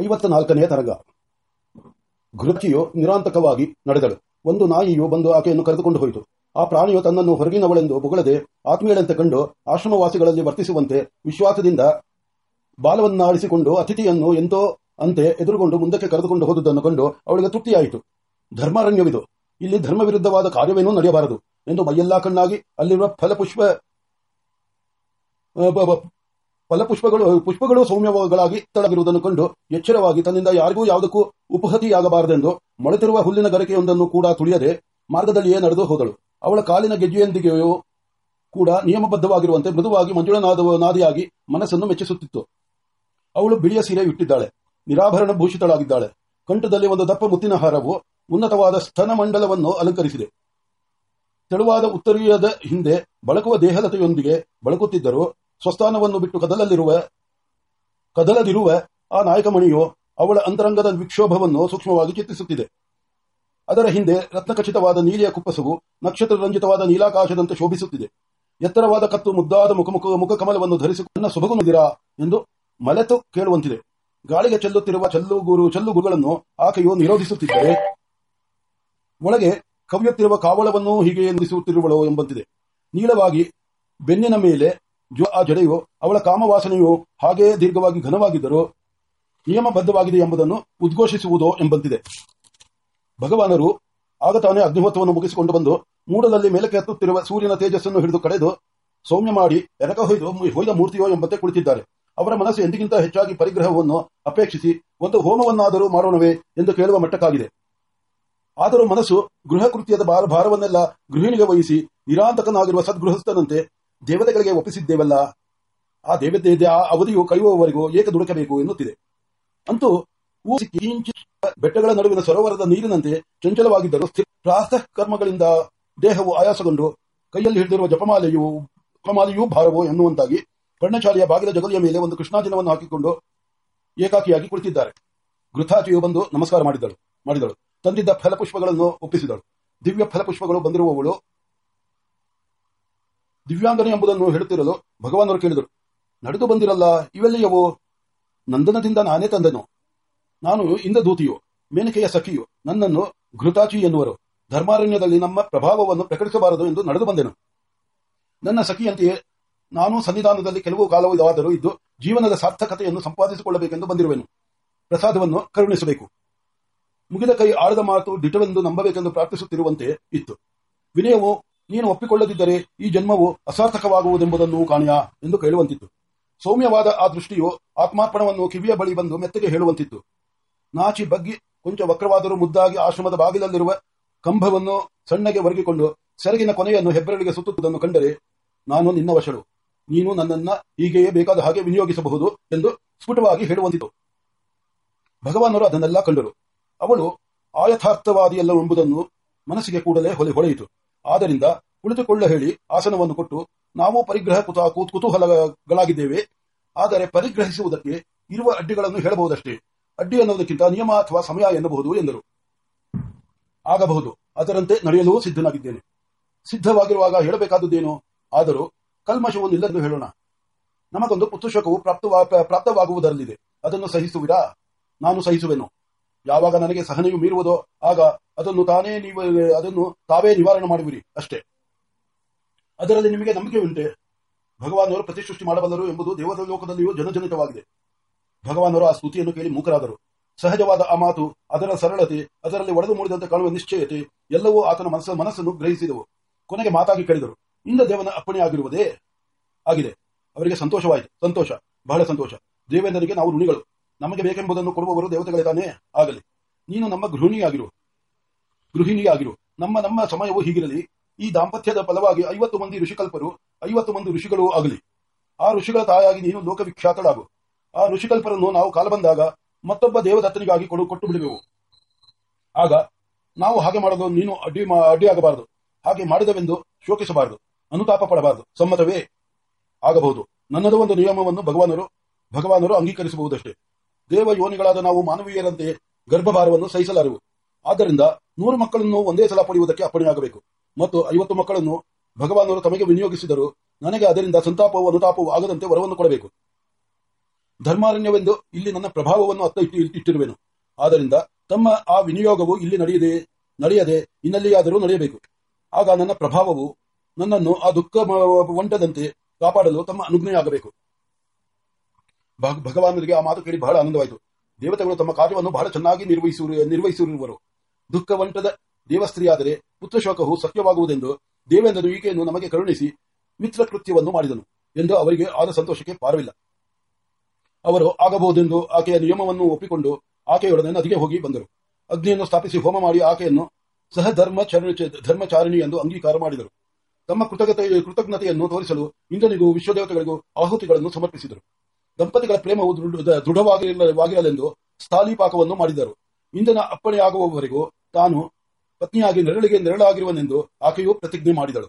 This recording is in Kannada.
ಐವತ್ತ ನಾಲ್ಕನೆಯ ತರಗ. ಘೃತಿಯು ನಿರಾಂತಕವಾಗಿ ನಡೆದಳು. ಒಂದು ನಾಯಿಯು ಬಂದು ಆಕೆಯನ್ನು ಕರೆದುಕೊಂಡು ಹೋಯಿತು. ಆ ಪ್ರಾಣಿಯು ತನ್ನನ್ನು ಹೊರಗಿನವಳೆಂದು ಬೊಗಳದೆ ಆತ್ಮೀಯಳಂತೆ ಕಂಡು ಆಶ್ರಮವಾಸಿಗಳಲ್ಲಿ ವರ್ತಿಸುವಂತೆ ವಿಶ್ವಾಸದಿಂದ ಬಾಲವನ್ನಾಡಿಸಿಕೊಂಡು ಅತಿಥಿಯನ್ನು ಎಂತೋ ಅಂತೆ ಎದುರುಗೊಂಡು ಮುಂದಕ್ಕೆ ಕರೆದುಕೊಂಡು ಹೋದುದನ್ನು ಕಂಡು ಅವಳಿಗೆ ತೃಪ್ತಿಯಾಯಿತು. ಧರ್ಮಾರಣ್ಯವಿದು. ಇಲ್ಲಿ ಧರ್ಮ ವಿರುದ್ಧವಾದ ಕಾರ್ಯವೇನೂ ನಡೆಯಬಾರದು ಎಂದು ಮೈಯೆಲ್ಲಾ ಕಣ್ಣಾಗಿ ಅಲ್ಲಿರುವ ಫಲಪುಷ್ಪ ಫಲಪುಷ್ಪಗಳು, ಪುಷ್ಪಗಳು ಸೌಮ್ಯಗಳಾಗಿ ತಳಗಿರುವುದನ್ನು ಕಂಡು ಎಚ್ಚರವಾಗಿ ತನ್ನಿಂದ ಯಾರಿಗೂ ಯಾವುದಕ್ಕೂ ಉಪಹತಿಯಾಗಬಾರದೆಂದು ಮೊಳೆತಿರುವ ಹುಲ್ಲಿನ ಗರಿಕೆಯೊಂದನ್ನು ಕೂಡ ತುಳಿಯದೆ ಮಾರ್ಗದಲ್ಲಿಯೇ ನಡೆದು ಹೋದಳು. ಅವಳ ಕಾಲಿನ ಗೆಜ್ಜೆಯೊಂದಿಗೆಯೂ ಕೂಡ ನಿಯಮಬದ್ಧವಾಗಿರುವಂತೆ ಮೃದುವಾಗಿ ಮಂಜುಳನಾದ ನಾದಿಯಾಗಿ ಮನಸ್ಸನ್ನು ಮೆಚ್ಚಿಸುತ್ತಿತ್ತು. ಅವಳು ಬಿಳಿಯ ಸೀರೆ ಇಟ್ಟಿದ್ದಾಳೆ. ನಿರಾಭರಣ ಭೂಷಿತಳಾಗಿದ್ದಾಳೆ. ಕಂಠದಲ್ಲಿ ಒಂದು ದಪ್ಪ ಮುತ್ತಿನ ಹಾರವು ಉನ್ನತವಾದ ಸ್ತನಮಂಡಲವನ್ನು ಅಲಂಕರಿಸಿದೆ. ತೆಳುವಾದ ಉತ್ತರೀಯದ ಹಿಂದೆ ಬಳಕುವ ದೇಹಲತೆಯೊಂದಿಗೆ ಬಳಕುತ್ತಿದ್ದರು. ಸ್ವಸ್ಥಾನವನ್ನು ಬಿಟ್ಟು ಕದಲಲ್ಲಿರುವ, ಕದಲದಿರುವ ಆ ನಾಯಕಮಣಿಯು ಅವಳ ಅಂತರಂಗದ ವಿಕ್ಷೋಭವನ್ನು ಸೂಕ್ಷ್ಮವಾಗಿ ಚಿತ್ರಿಸುತ್ತಿದೆ. ಅದರ ಹಿಂದೆ ರತ್ನಖಚಿತವಾದ ನೀಲಿಯ ಕುಪ್ಪಸವು ನಕ್ಷತ್ರ ರಂಜಿತವಾದ ನೀಲಾಕಾಶದಂತೆ ಶೋಭಿಸುತ್ತಿದೆ. ಎತ್ತರವಾದ ಕತ್ತು ಮುದ್ದಾದ ಮುಖಮುಖ ಮುಖಕಮಲವನ್ನು ಧರಿಸಿ, ನನ್ನ ಸೊಬಗುನುದಿರಾ ಎಂದು ಮಲೆತು ಕೇಳುವಂತಿದೆ. ಗಾಳಿಗೆ ಚೆಲ್ಲುತ್ತಿರುವ ಚಲ್ಲುಗುರು ಚಲ್ಲುಗುರುಗಳನ್ನು ಆಕೆಯು ನಿರೋಧಿಸುತ್ತಿದ್ದರೆ, ಒಳಗೆ ಕವಿಯುತ್ತಿರುವ ಕಾವಳವನ್ನು ಹೀಗೆ ನಿಲ್ಲಿಸುತ್ತಿರುವಳು ಎಂಬಂತಿದೆ. ನೀಳವಾಗಿ ಬೆನ್ನಿನ ಮೇಲೆ ಆ ಜಡೆಯು ಅವಳ ಕಾಮವಾಸನೆಯು ಹಾಗೆಯೇ ದೀರ್ಘವಾಗಿ ಘನವಾಗಿದ್ದರೂ ನಿಯಮಬದ್ಧವಾಗಿದೆ ಎಂಬುದನ್ನು ಉದ್ಘೋಷಿಸುವುದೋ ಎಂಬಂತಿದೆ. ಭಗವಾನರು ಆಗ ತಾನೇ ಅಗ್ನಿಹೋತ್ರವನ್ನು ಮುಗಿಸಿಕೊಂಡು ಬಂದು ಮೂಡದಲ್ಲಿ ಮೇಲಕ್ಕೆ ಎತ್ತುತ್ತಿರುವ ಸೂರ್ಯನ ತೇಜಸ್ಸನ್ನು ಹಿಡಿದು ಕಡೆದು ಸೌಮ್ಯ ಮಾಡಿ ಎರಕ ಹೊಯ್ದು ಹೊಯ್ದ ಮೂರ್ತಿಯೋ ಎಂಬಂತೆ ಕುಳಿತಿದ್ದಾರೆ. ಅವರ ಮನಸ್ಸು ಎಂದಿಗಿಂತ ಹೆಚ್ಚಾಗಿ ಪರಿಗ್ರಹವನ್ನು ಅಪೇಕ್ಷಿಸಿ ಒಂದು ಹೋಮವನ್ನಾದರೂ ಮಾಡೋಣವೇ ಎಂದು ಕೇಳುವ ಮಟ್ಟಕ್ಕಾಗಿದೆ. ಆದರೂ ಮನಸ್ಸು ಗೃಹ ಕೃತ್ಯದ ಭಾರ ಭಾರವನ್ನೆಲ್ಲ ಗೃಹಿಣಿಗೆ ವಹಿಸಿ ನಿರಾಂತಕನಾಗಿರುವ ಸದ್ಗೃಹಸ್ಥನಂತೆ ದೇವತೆಗಳಿಗೆ ಒಪ್ಪಿಸಿದ್ದೇವಲ್ಲ, ಆ ದೇವತೆ ಆ ಅವಧಿಯು ಕೈಯುವವರೆಗೂ ಏಕ ದುಡುಕಬೇಕು ಎನ್ನುತ್ತಿದೆ. ಅಂತೂ ಬೆಟ್ಟಗಳ ನಡುವಿನ ಸರೋವರದ ನೀರಿನಂತೆ ಚಂಚಲವಾಗಿದ್ದರೂ ಪ್ರಾತಃ ಕರ್ಮಗಳಿಂದ ದೇಹವು ಆಯಾಸಗೊಂಡು ಕೈಯಲ್ಲಿ ಹಿಡಿದಿರುವ ಜಪಮಾಲೆಯು, ಜಪಮಾಲೆಯೂ ಭಾರವು ಎನ್ನುವಂತಾಗಿ ಪರ್ಣಶಾಲೆಯ ಬಾಗಿಲ ಜಗಲಿಯ ಮೇಲೆ ಒಂದು ಕೃಷ್ಣಾಜಿನವನ್ನು ಹಾಕಿಕೊಂಡು ಏಕಾಕಿಯಾಗಿ ಕುಳಿತಿದ್ದಾರೆ. ಗೃಥಾಚಿಯು ಬಂದು ನಮಸ್ಕಾರ ಮಾಡಿದಳು ಮಾಡಿದಳು. ತಂದಿದ್ದ ಫಲಪುಷ್ಪಗಳನ್ನು ಒಪ್ಪಿಸಿದಳು. ದಿವ್ಯ ಫಲಪುಷ್ಪಗಳು ಬಂದಿರುವವಳು ದಿವ್ಯಾಂಗನೆ ಎಂಬುದನ್ನು ಹೇಳುತ್ತಿರಲು ಭಗವಾನರು ಕೇಳಿದರು. ನಡೆದು ಬಂದಿರಲ್ಲ, ಇವೆಲ್ಲಿಯವು? ನಂದನದಿಂದ ನಾನೇ ತಂದನು. ನಾನು ಇಂದ ದೂತಿಯು, ಮೇನಕೆಯ ಸಖಿಯು, ನನ್ನನ್ನು ಘೃತಾಚಿ ಎನ್ನುವರು. ಧರ್ಮಾರಣ್ಯದಲ್ಲಿ ನಮ್ಮ ಪ್ರಭಾವವನ್ನು ಪ್ರಕಟಿಸಬಾರದು ಎಂದು ನಡೆದು ಬಂದೆನು. ನನ್ನ ಸಖಿಯಂತೆಯೇ, ನಾನು ಸನ್ನಿಧಾನದಲ್ಲಿ ಕೆಲವು ಕಾಲವಾದರೂ ಇದ್ದು ಜೀವನದ ಸಾರ್ಥಕತೆಯನ್ನು ಸಂಪಾದಿಸಿಕೊಳ್ಳಬೇಕೆಂದು ಬಂದಿರುವೆನು. ಪ್ರಸಾದವನ್ನು ಕರುಣಿಸಬೇಕು. ಮುಗಿದ ಕೈ ಆಳದ ಮಾತು ದಿಟವೆಂದು ನಂಬಬೇಕೆಂದು ಪ್ರಾರ್ಥಿಸುತ್ತಿರುವಂತೆ ಇತ್ತು. ವಿನಯವು ನೀನು ಒಪ್ಪಿಕೊಳ್ಳದಿದ್ದರೆ ಈ ಜನ್ಮವು ಅಸಾರ್ಥಕವಾಗುವುದೆಂಬುದನ್ನು ಕಾಣೆಯಾ ಎಂದು ಕೇಳುವಂತಿತ್ತು. ಸೌಮ್ಯವಾದ ಆ ದೃಷ್ಟಿಯು ಆತ್ಮಾರ್ಪಣವನ್ನು ಕಿವಿಯ ಬಳಿ ಬಂದು ಮೆತ್ತಗೆ ಹೇಳುವಂತಿತ್ತು. ನಾಚಿ ಬಗ್ಗಿ ಕೊಂಚ ವಕ್ರವಾದರೂ ಮುದ್ದಾಗಿ ಆಶ್ರಮದ ಬಾಗಿಲಲ್ಲಿರುವ ಕಂಬವನ್ನು ಸಣ್ಣಗೆ ಒರಗಿಕೊಂಡು ಸೆರಗಿನ ಕೊನೆಯನ್ನು ಹೆಬ್ಬೆರಳಿಗೆ ಸುತ್ತುವುದನ್ನು ಕಂಡರೆ, ನಾನು ನಿನ್ನ ವಶಳು ನೀನು ನನ್ನನ್ನ ಹೀಗೆಯೇ ಬೇಕಾದ ಹಾಗೆ ವಿನಿಯೋಗಿಸಬಹುದು ಎಂದು ಸ್ಫುಟವಾಗಿ ಹೇಳುವಂತಿತ್ತು. ಭಗವಾನರು ಅದನ್ನೆಲ್ಲ ಕಂಡರು. ಅವಳು ಆಯಥಾರ್ಥವಾದಿಯಲ್ಲ ಎಂಬುದನ್ನು ಮನಸ್ಸಿಗೆ ಕೂಡಲೇ ಹೊಲೆ ಹೊಳೆಯಿತು. ಆದ್ದರಿಂದ ಕುಳಿತುಕೊಳ್ಳ ಹೇಳಿ ಆಸನವನ್ನು ಕೊಟ್ಟು ನಾವು ಪರಿಗ್ರಹ ಕುತ ಕೂತ್- ಕುತೂಹಲಗಳಾಗಿದ್ದೇವೆ. ಆದರೆ ಪರಿಗ್ರಹಿಸುವುದಕ್ಕೆ ಇರುವ ಅಡ್ಡಿಗಳನ್ನು ಹೇಳಬಹುದಷ್ಟೇ. ಅಡ್ಡಿ ಅನ್ನೋದಕ್ಕಿಂತ ನಿಯಮ ಅಥವಾ ಸಮಯ ಎನ್ನಬಹುದು ಎಂದರು. ಆಗಬಹುದು. ಅದರಂತೆ ನಡೆಯಲು ಸಿದ್ಧನಾಗಿದ್ದೇನೆ. ಸಿದ್ಧವಾಗಿರುವಾಗ ಹೇಳಬೇಕಾದದ್ದೇನು? ಆದರೂ ಕಲ್ಮಶವು ನಿಲ್ಲಎಂದು ಹೇಳೋಣ. ನಮಗೊಂದು ಪುತ್ತುಶಕವು ಪ್ರಾಪ್ತವಾ- ಪ್ರಾಪ್ತವಾಗುವುದರಲ್ಲಿದೆ. ಅದನ್ನು ಸಹಿಸುವಿರಾ? ನಾನು ಸಹಿಸುವೆನು. ಯಾವಾಗ ನನಗೆ ಸಹನೆಯು ಮೀರುವುದೋ ಆಗ ಅದನ್ನು ತಾನೇ ನೀವು, ಅದನ್ನು ತಾವೇ ನಿವಾರಣೆ ಮಾಡುವಿರಿ ಅಷ್ಟೇ. ಅದರಲ್ಲಿ ನಿಮಗೆ ನಂಬಿಕೆ ಉಂಟೆ ಭಗವಾನವರು ಪ್ರತಿಸೃಷ್ಟಿ ಮಾಡಬಲ್ಲರು ಎಂಬುದು ದೇವದ ಲೋಕದಲ್ಲಿಯೂ ಜನಜನಿತವಾಗಿದೆ. ಭಗವಾನರು ಆ ಸ್ತುತಿಯನ್ನು ಕೇಳಿ ಮೂಕರಾದರು. ಸಹಜವಾದ ಆ ಮಾತು, ಅದರ ಸರಳತೆ, ಅದರಲ್ಲಿ ಒಡೆದು ಮೂಡಿದಂತೆ ಕಾಣುವ ನಿಶ್ಚಯತೆ, ಎಲ್ಲವೂ ಆತನ ಮನಸ್ಸ, ಮನಸ್ಸನ್ನು ಗ್ರಹಿಸಿದವು. ಕೊನೆಗೆ ಮಾತಾಗಿ ಕೇಳಿದರು ಇಂದ ದೇವನ ಅಪ್ಪಣೆ ಆಗಿರುವುದೇ? ಆಗಿದೆ. ಅವರಿಗೆ ಸಂತೋಷವಾಯಿತು. ಸಂತೋಷ. ಬಹಳ ಸಂತೋಷ. ದೇವೇಂದ್ರನಿಗೆ ನಾವು ಋಣಿಗಳು. ನಮಗೆ ಬೇಕೆಂಬುದನ್ನು ಕೊಡುವವರು ದೇವತೆಗಳೇ ತಾನೇ ಆಗಲಿ. ನೀನು ನಮ್ಮ ಗೃಹಿಣಿಯಾಗಿರು. ಗೃಹಿಣಿಯಾಗಿರು. ನಮ್ಮ ನಮ್ಮ ಸಮಯವು ಹೀಗಿರಲಿ. ಈ ದಾಂಪತ್ಯದ ಫಲವಾಗಿ ಐವತ್ತು ಮಂದಿ ಋಷಿಕಲ್ಪರು, ಐವತ್ತು ಮಂದಿ ಋಷಿಗಳು ಆಗಲಿ. ಆ ಋಷಿಗಳ ತಾಯಾಗಿ ನೀನು ಲೋಕವಿಖ್ಯಾತಳಾಗು. ಆ ಋಷಿಕಲ್ಪರನ್ನು ನಾವು ಕಾಲ ಬಂದಾಗ ಮತ್ತೊಬ್ಬ ದೇವದತ್ತನಿಗಾಗಿ ಕೊಡು, ಕೊಟ್ಟು ಬಿಡುವೆವು. ಆಗ ನಾವು ಹಾಗೆ ಮಾಡಲು ನೀನು ಅಡ್ಡಿ ಅಡ್ಡಿಯಾಗಬಾರದು. ಹಾಗೆ ಮಾಡಿದವೆಂದು ಶೋಕಿಸಬಾರದು. ಅನುತಾಪ ಪಡಬಾರದು ಸಮ್ಮತವೇ ಆಗಬಹುದು. ನನ್ನದು ಒಂದು ನಿಯಮವನ್ನು ಭಗವಾನರು ಭಗವಾನರು ಅಂಗೀಕರಿಸಬಹುದಷ್ಟೇ ದೇವ ಯೋನಿಗಳಾದ ನಾವು ಮಾನವೀಯರಂತೆ ಗರ್ಭಭಾರವನ್ನು ಸಹಿಸಲಾರೆವು. ಆದ್ದರಿಂದ ನೂರು ಮಕ್ಕಳನ್ನು ಒಂದೇ ಸಲ ಪಡೆಯುವುದಕ್ಕೆ ಅಪ್ಪಣೆಯಾಗಬೇಕು. ಮತ್ತು ಐವತ್ತು ಮಕ್ಕಳನ್ನು ಭಗವಾನರು ತಮಗೆ ವಿನಿಯೋಗಿಸಿದರು ನನಗೆ ಅದರಿಂದ ಸಂತಾಪವು ಅನುತಾಪವು ಆಗದಂತೆ ವರವನ್ನು ಕೊಡಬೇಕು. ಧರ್ಮಾರಣ್ಯವೆಂದು ಇಲ್ಲಿ ನನ್ನ ಪ್ರಭಾವವನ್ನು ಅತ್ತ ಇಟ್ಟು ಇಟ್ಟಿರುವೆನು. ಆದ್ದರಿಂದ ತಮ್ಮ ಆ ವಿನಿಯೋಗವು ಇಲ್ಲಿ ನಡೆಯದೆ ನಡೆಯದೆ ಇನ್ನಲ್ಲಿಯಾದರೂ ನಡೆಯಬೇಕು. ಆಗ ನನ್ನ ಪ್ರಭಾವವು ನನ್ನನ್ನು ಆ ದುಃಖ ಒಂಟದಂತೆ ಕಾಪಾಡಲು ತಮ್ಮ ಅನುಜ್ಞೆಯಾಗಬೇಕು. ಭಗವಾನರಿಗೆ ಆ ಮಾತು ಕೇಳಿ ಬಹಳ ಆನಂದವಾಯಿತು. ದೇವತೆಗಳು ತಮ್ಮ ಕಾರ್ಯವನ್ನು ಬಹಳ ಚೆನ್ನಾಗಿ ನಿರ್ವಹಿಸಿರು ನಿರ್ವಹಿಸಿರುವರು. ದುಃಖವಂಟದ ದೇವಸ್ತ್ರೀಯಾದರೆ ಪುತ್ರಶೋಕವು ಸತ್ಯವಾಗುವುದೆಂದು ದೇವೇಂದ್ರನು ಈಕೆಯನ್ನು ನಮಗೆ ಕರುಣಿಸಿ ಮಿತ್ರ ಕೃತ್ಯವನ್ನು ಮಾಡಿದನು ಎಂದು ಅವರಿಗೆ ಆದ ಸಂತೋಷಕ್ಕೆ ಪಾರವಿಲ್ಲ. ಅವರು ಆಗಬಹುದೆಂದು ಆಕೆಯ ನಿಯಮವನ್ನು ಒಪ್ಪಿಕೊಂಡು ಆಕೆಯೊಡನೆ ನದಿಗೆ ಹೋಗಿ ಬಂದರು. ಅಗ್ನಿಯನ್ನು ಸ್ಥಾಪಿಸಿ ಹೋಮ ಮಾಡಿ ಆಕೆಯನ್ನು ಸಹ ಧರ್ಮ ಧರ್ಮಚಾರಿಣಿ ಎಂದು ಅಂಗೀಕಾರ ಮಾಡಿದರು. ತಮ್ಮ ಕೃತಜ್ಞತೆ, ಕೃತಜ್ಞತೆಯನ್ನು ತೋರಿಸಲು ಇಂದ್ರನಿಗೂ ವಿಶ್ವದೇವತೆಗಳಿಗೂ ಆಹುತಿಗಳನ್ನು ಸಮರ್ಪಿಸಿದರು. ದಂಪತಿಗಳ ಪ್ರೇಮವು ದೃಢ- ದೃಢವಾಗಿರಲೆಂದು ಸ್ಥಾಲಿಪಾಕವನ್ನು ಮಾಡಿದರು. ಇಂಧನ ಅಪ್ಪಣೆಯಾಗುವವರೆಗೂ ತಾನು ಪತ್ನಿಯಾಗಿ ನೆರಳಿಗೆ ನೆರಳಾಗಿರುವನೆಂದು ಆಕೆಯು ಪ್ರತಿಜ್ಞೆ ಮಾಡಿದಳು.